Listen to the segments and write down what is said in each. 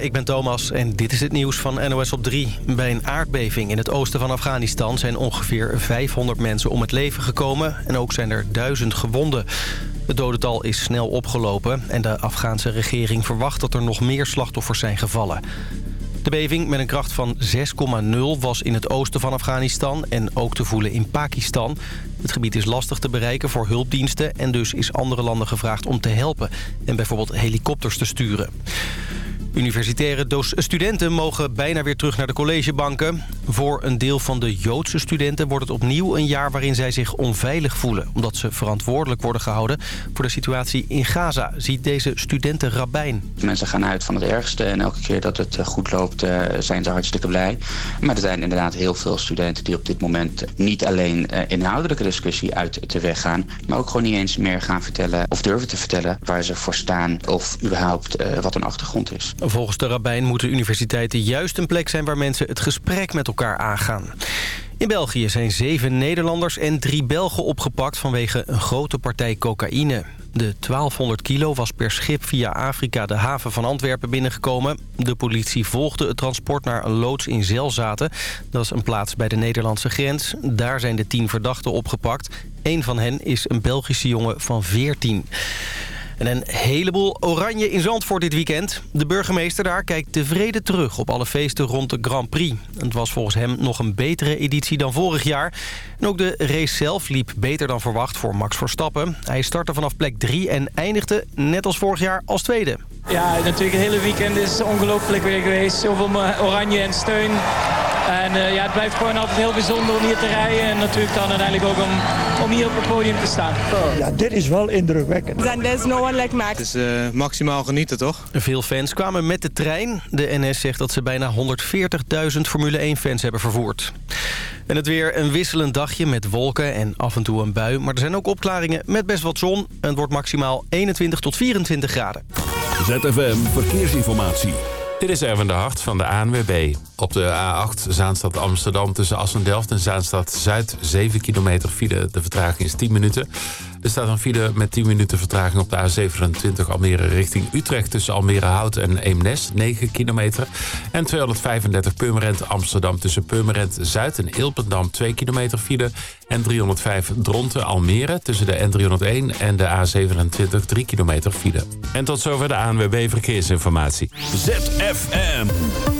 Goedemorgen, ik ben Thomas en dit is het nieuws van NOS op 3. Bij een aardbeving in het oosten van Afghanistan zijn ongeveer 500 mensen om het leven gekomen... en ook zijn er duizend gewonden. Het dodental is snel opgelopen en de Afghaanse regering verwacht dat er nog meer slachtoffers zijn gevallen. De beving met een kracht van 6,0 was in het oosten van Afghanistan en ook te voelen in Pakistan. Het gebied is lastig te bereiken voor hulpdiensten en dus is andere landen gevraagd om te helpen en bijvoorbeeld helikopters te sturen. Universitaire studenten mogen bijna weer terug naar de collegebanken. Voor een deel van de Joodse studenten wordt het opnieuw een jaar waarin zij zich onveilig voelen. Omdat ze verantwoordelijk worden gehouden voor de situatie in Gaza, ziet deze studenten Rabijn. Mensen gaan uit van het ergste en elke keer dat het eh, goed loopt eh, zijn ze hartstikke blij. Maar er zijn inderdaad heel veel studenten die op dit moment niet alleen eh, inhoudelijke discussie uit te weg gaan. Maar ook gewoon niet eens meer gaan vertellen of durven te vertellen waar ze voor staan of überhaupt wat een achtergrond is. Volgens de rabbijn moeten universiteiten juist een plek zijn... waar mensen het gesprek met elkaar aangaan. In België zijn zeven Nederlanders en drie Belgen opgepakt... vanwege een grote partij cocaïne. De 1200 kilo was per schip via Afrika de haven van Antwerpen binnengekomen. De politie volgde het transport naar een loods in Zelzaten. Dat is een plaats bij de Nederlandse grens. Daar zijn de tien verdachten opgepakt. Een van hen is een Belgische jongen van 14. En een heleboel oranje in Zandvoort dit weekend. De burgemeester daar kijkt tevreden terug op alle feesten rond de Grand Prix. Het was volgens hem nog een betere editie dan vorig jaar. En ook de race zelf liep beter dan verwacht voor Max Verstappen. Hij startte vanaf plek 3 en eindigde, net als vorig jaar, als tweede. Ja, natuurlijk het hele weekend is ongelooflijk weer geweest. Zoveel oranje en steun. En uh, ja, het blijft gewoon altijd heel bijzonder om hier te rijden. En natuurlijk dan uiteindelijk ook om, om hier op het podium te staan. Ja, dit is wel indrukwekkend. And there's no one like Max. Het is uh, maximaal genieten, toch? Veel fans kwamen met de trein. De NS zegt dat ze bijna 140.000 Formule 1-fans hebben vervoerd. En het weer een wisselend dagje met wolken en af en toe een bui. Maar er zijn ook opklaringen met best wat zon. En het wordt maximaal 21 tot 24 graden. ZFM Verkeersinformatie. Dit is Erwin de Hart van de ANWB. Op de A8 Zaanstad Amsterdam tussen Assendelft en Zaanstad Zuid 7 kilometer file. De vertraging is 10 minuten. Er staat een file met 10 minuten vertraging op de A27 Almere richting Utrecht... tussen Almere Hout en Eemnes, 9 kilometer. En 235 Purmerend Amsterdam tussen Purmerend Zuid en Ilpendam... 2 kilometer file. En 305 Dronten Almere tussen de N301 en de A27 3 kilometer file. En tot zover de ANWB Verkeersinformatie. ZFM.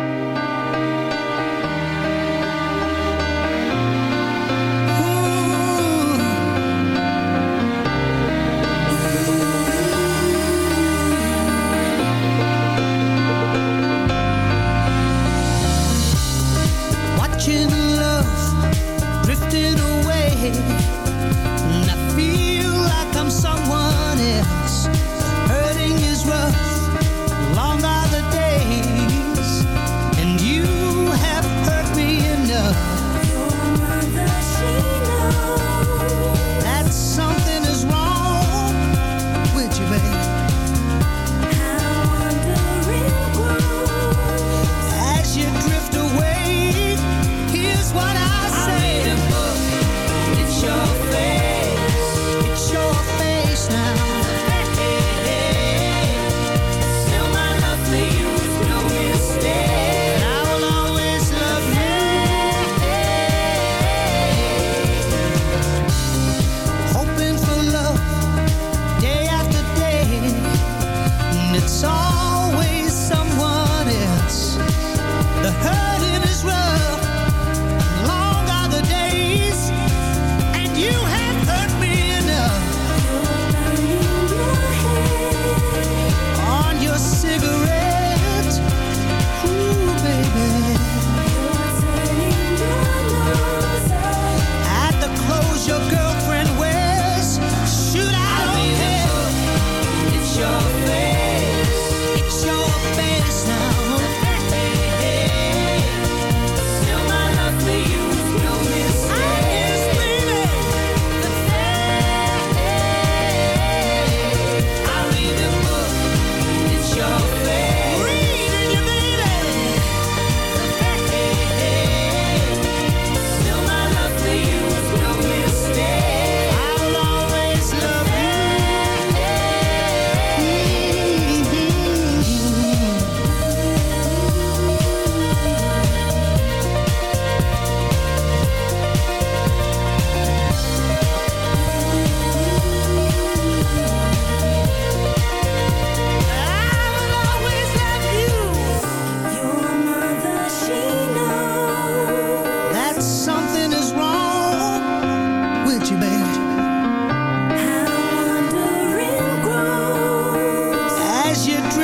you dream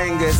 fingers.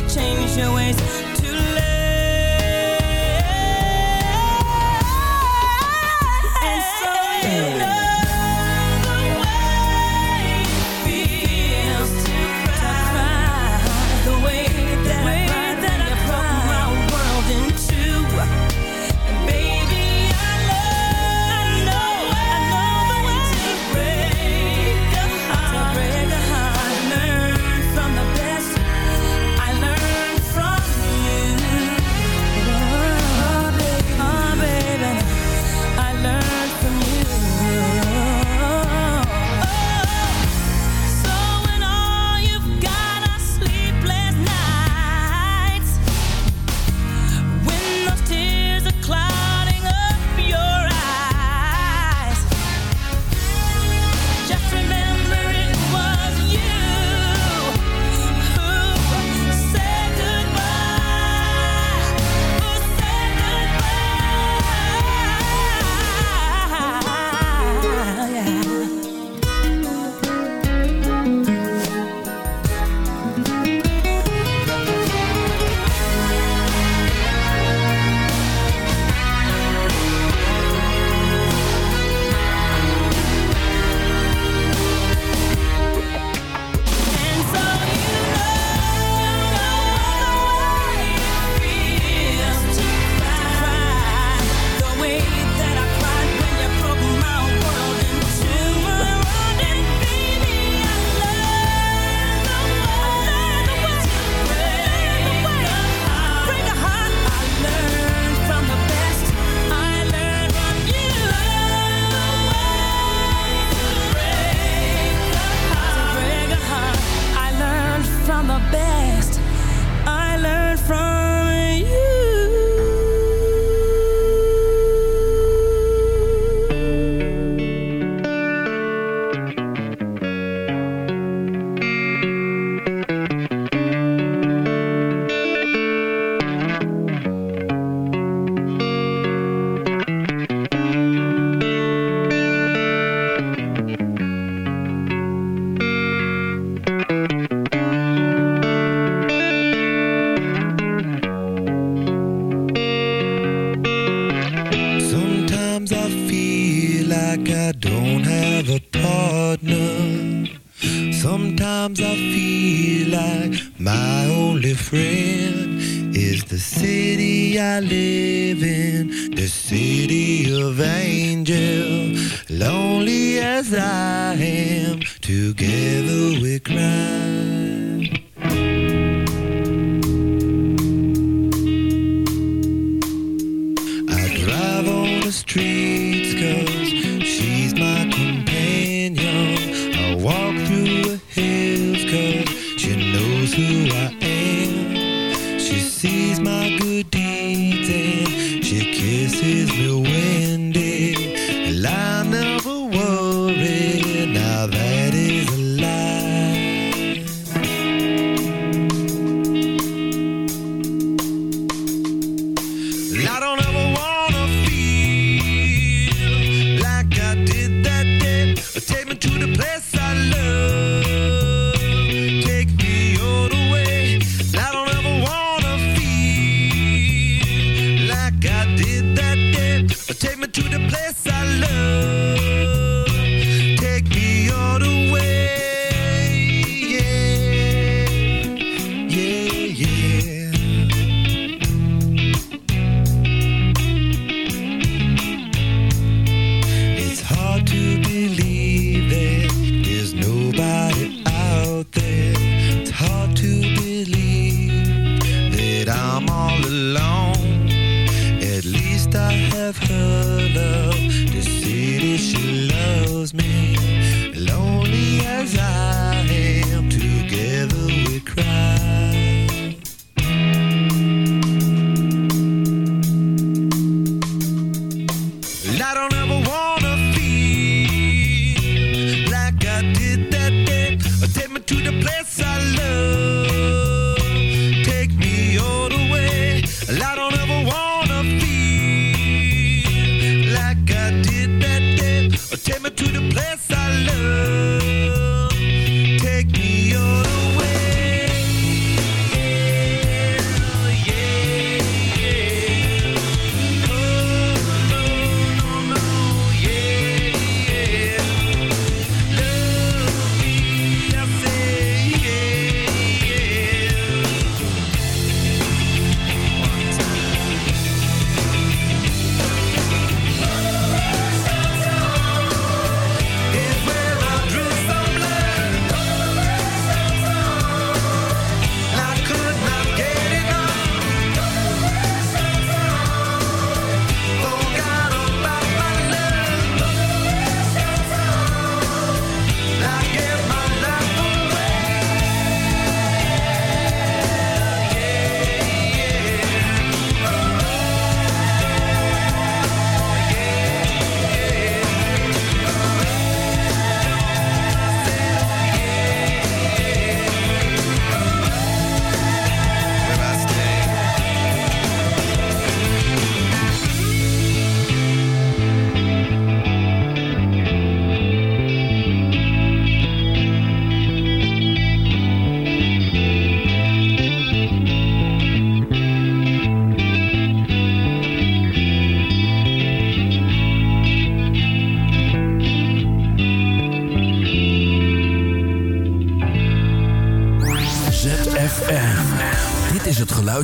to change your ways.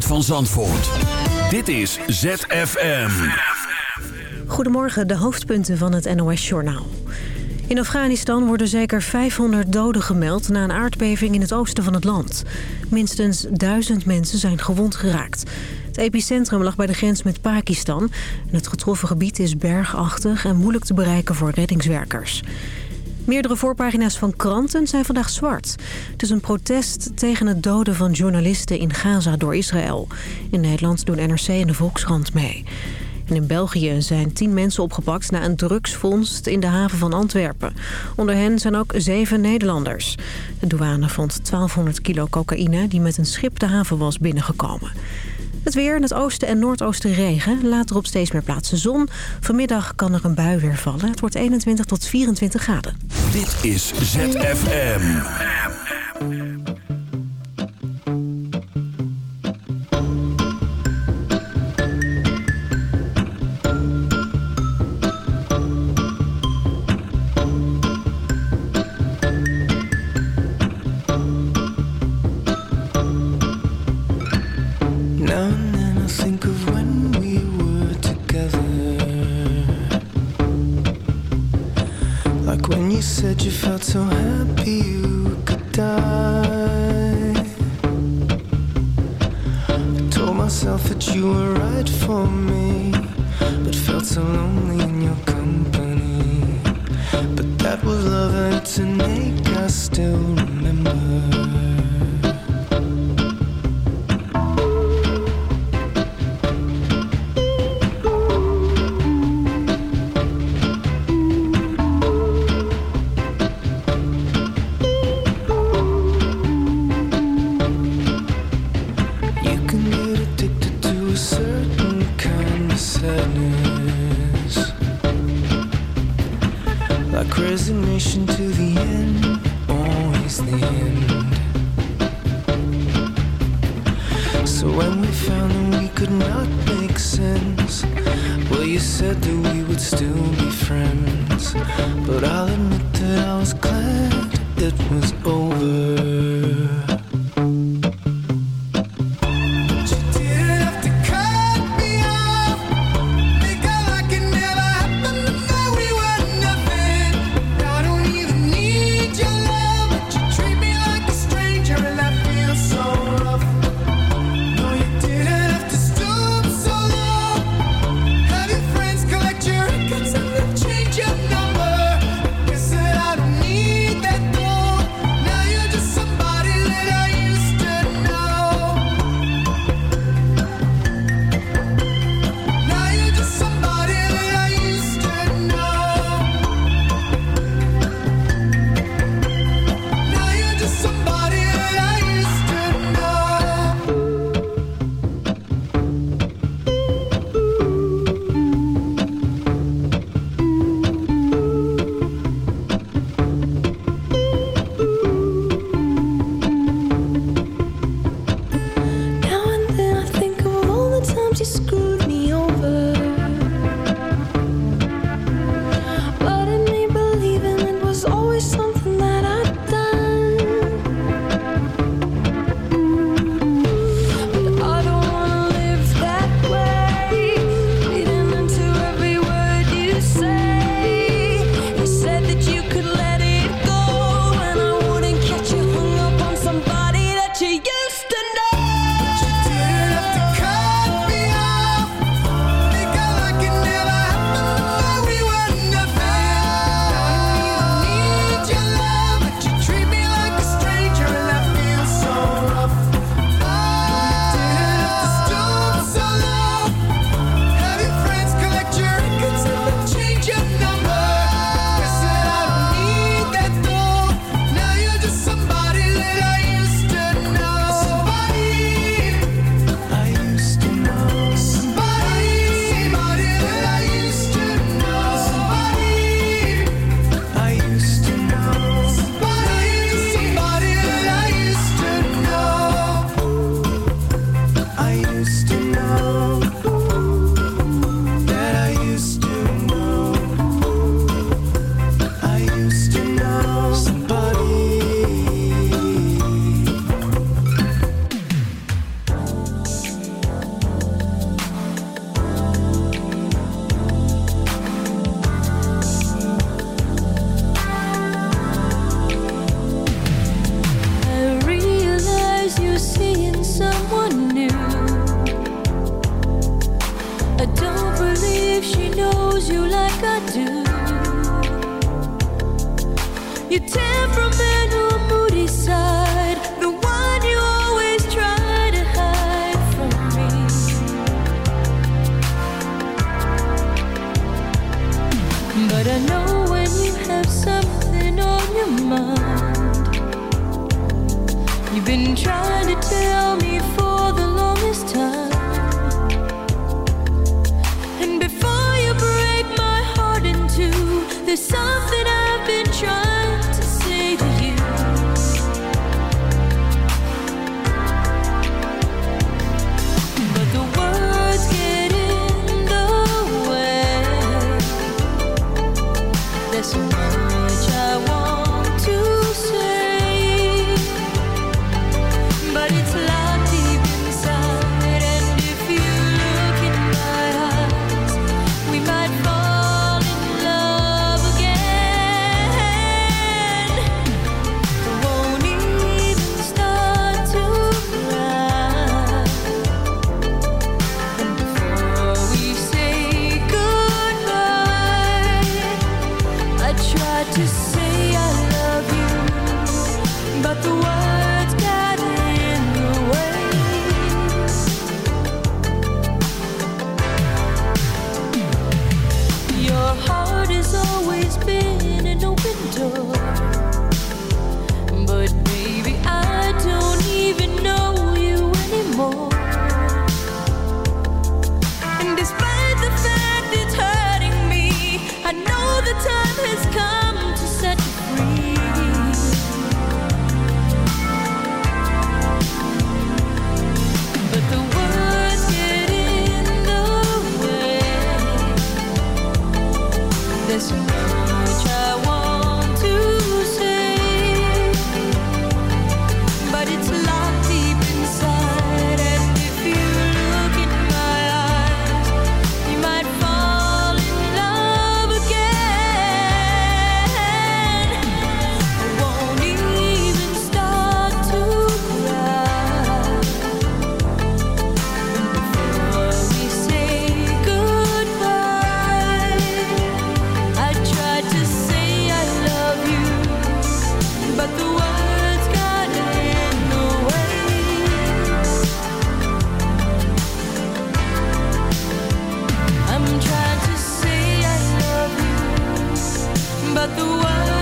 Van Zandvoort. Dit is ZFM. Goedemorgen, de hoofdpunten van het NOS-journaal. In Afghanistan worden zeker 500 doden gemeld na een aardbeving in het oosten van het land. Minstens duizend mensen zijn gewond geraakt. Het epicentrum lag bij de grens met Pakistan. En het getroffen gebied is bergachtig en moeilijk te bereiken voor reddingswerkers. Meerdere voorpagina's van kranten zijn vandaag zwart. Het is een protest tegen het doden van journalisten in Gaza door Israël. In Nederland doen NRC en de Volkskrant mee. In België zijn tien mensen opgepakt na een drugsvondst in de haven van Antwerpen. Onder hen zijn ook zeven Nederlanders. De douane vond 1200 kilo cocaïne die met een schip de haven was binnengekomen. Het weer in het oosten en noordoosten regen. Later op steeds meer plaatsen zon. Vanmiddag kan er een bui weer vallen. Het wordt 21 tot 24 graden. Dit is ZFM. But the words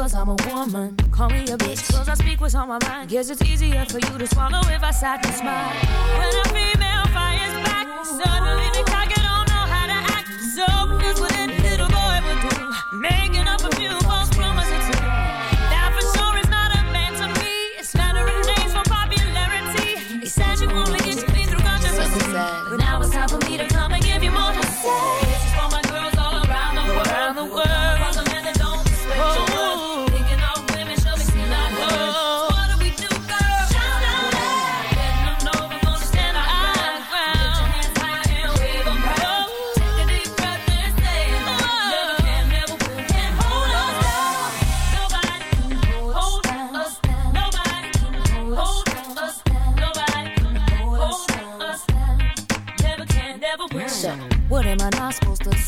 cause I'm a woman. Call me a bitch cause I speak what's on my mind. Guess it's easier for you to swallow if I sat and smile. When a female fires back, suddenly the cock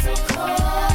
so cold.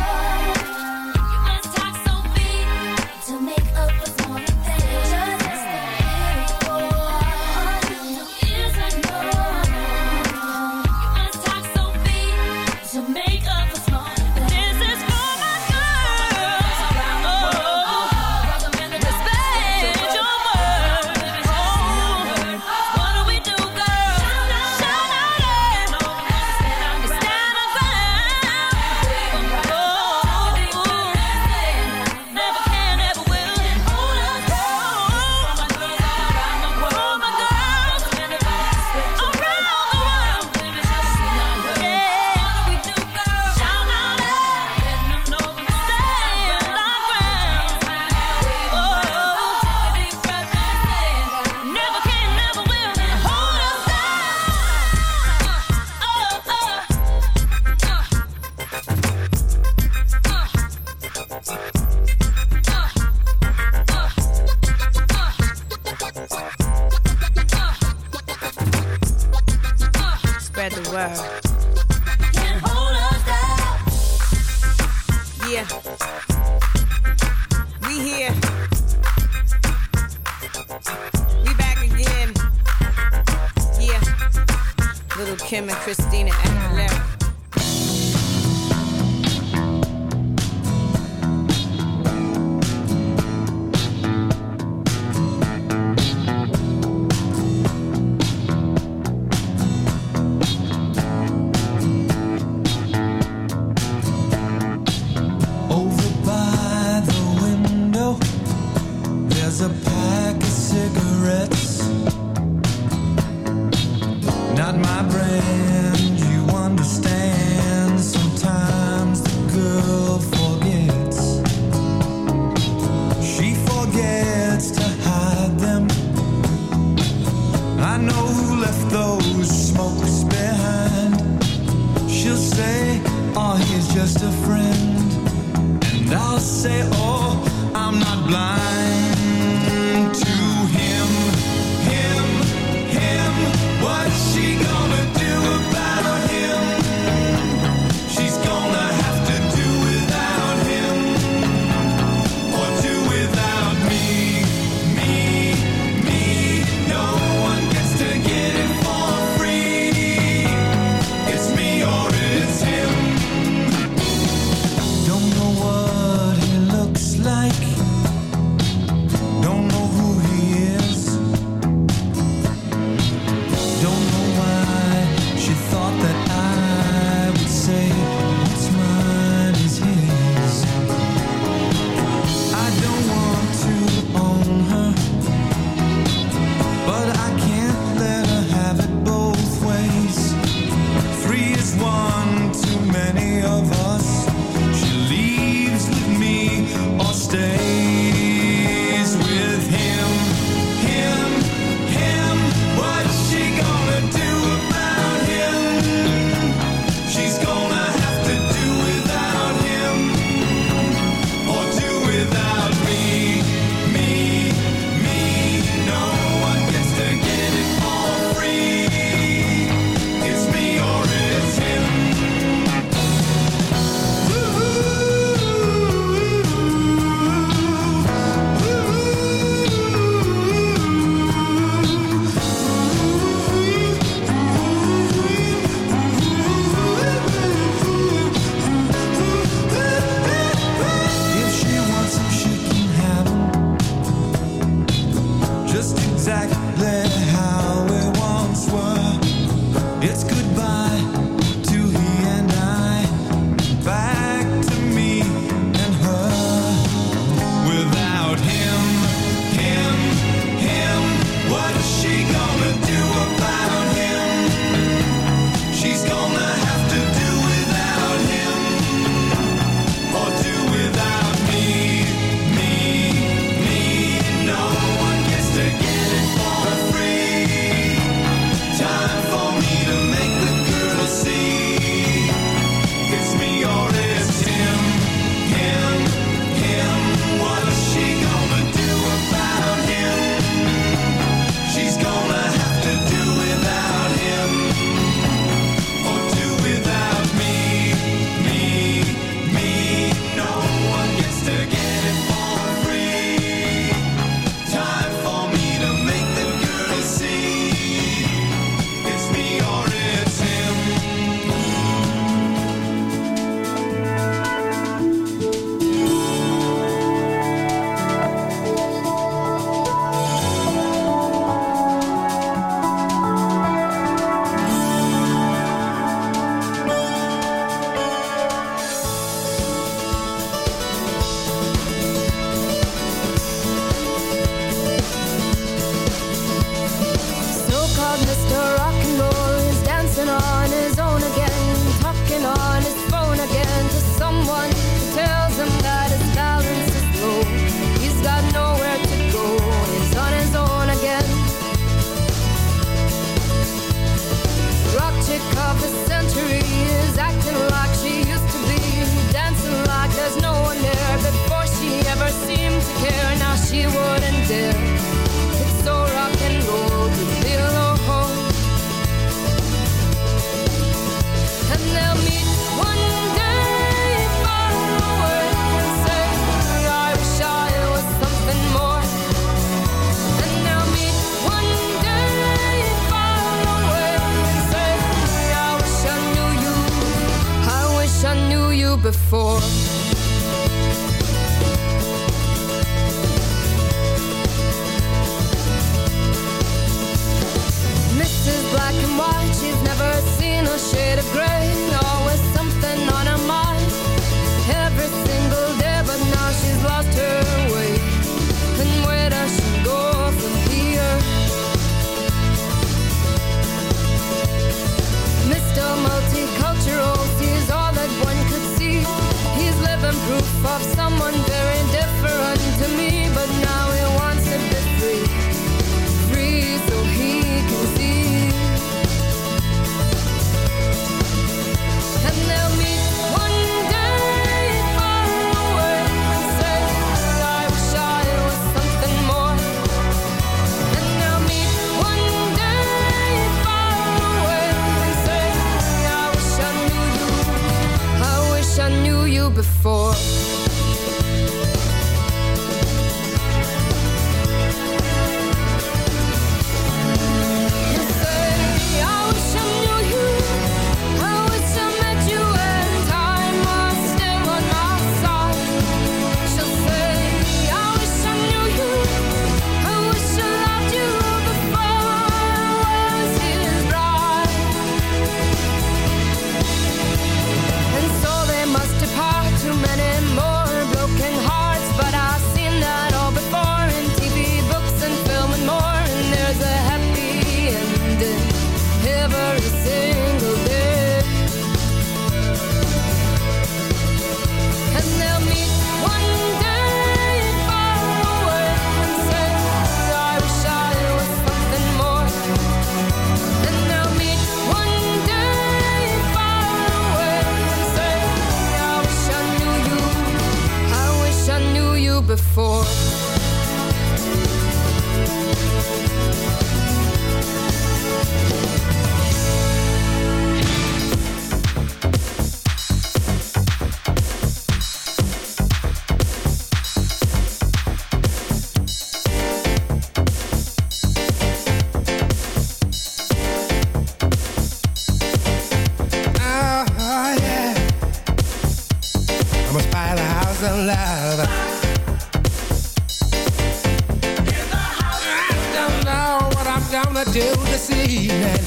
gonna do this evening?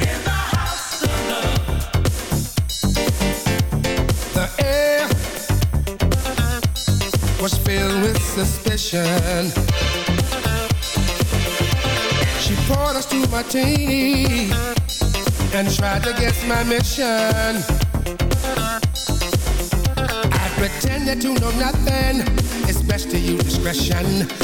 In the house of love. The air was filled with suspicion. She poured us my martini and tried to guess my mission. I pretended to know nothing. It's best to use discretion.